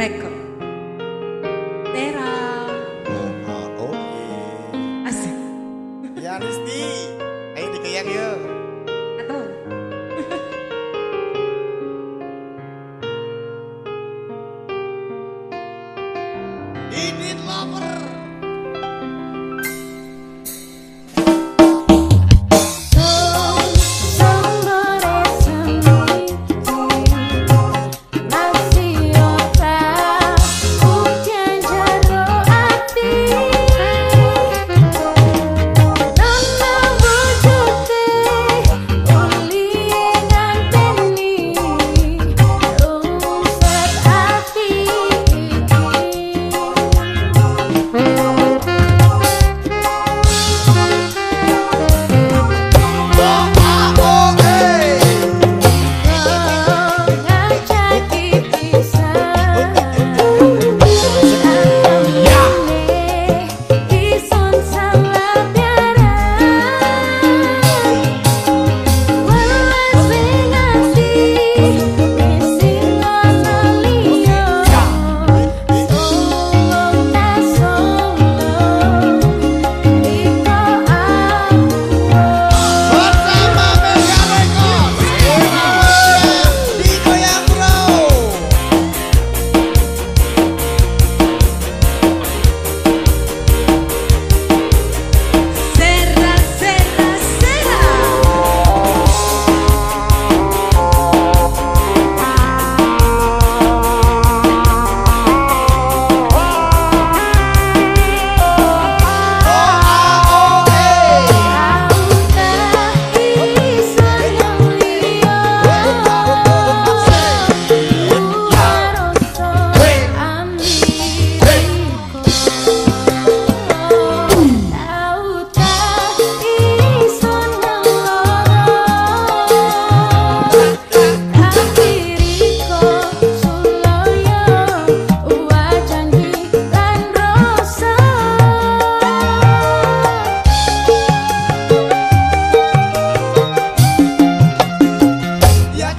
record. Tera. Oh,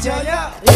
Yeah, yeah.